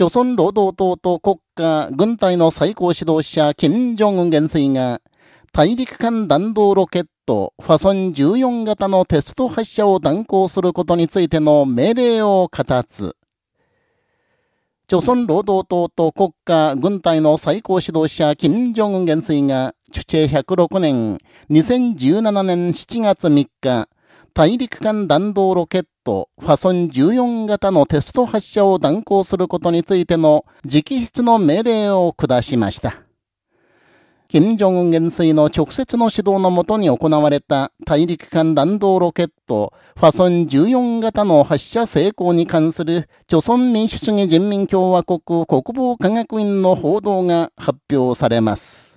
朝鮮労働党と国家、軍隊の最高指導者、金正恩元帥が、大陸間弾道ロケット、ファソン14型のテスト発射を断行することについての命令を語つ。朝鮮労働党と国家、軍隊の最高指導者、金正恩元帥が、主治106年、2017年7月3日、大陸間弾道ロケット、ファソン14型のテスト発射を断行することについての直筆の命令を下しました。金正恩元帥の直接の指導のもとに行われた大陸間弾道ロケット、ファソン14型の発射成功に関する、朝鮮民主主義人民共和国国防科学院の報道が発表されます。